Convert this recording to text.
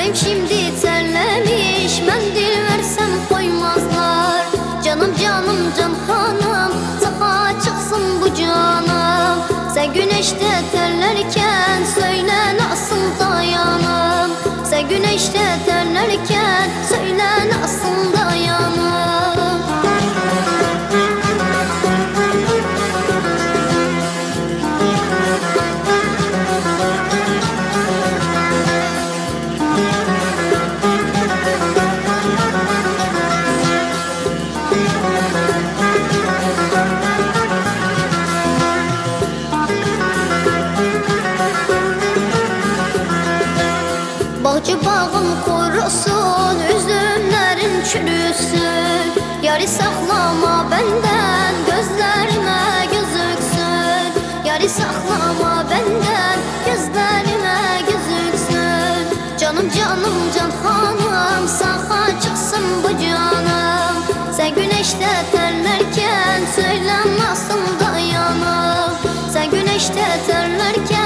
Yarım şimdi terlemiş. Mendil versem koymazlar. Canım canım can hanım. Safa çıksın bu canım. Sen güneşte terlerken Söyle nasıl dayanım? Sen güneşte terlerken Bağcı bağım kurusun, üzümlerin çürüsün. Yarı saklama benden, gözlerime gözüksün. Yarı saklama benden, gözlerime gözüksün. Canım canım can hanım, saha çıksın bu canım. Sen güneşte terlerken, söyle nasıl dayanım. Sen güneşte terlerken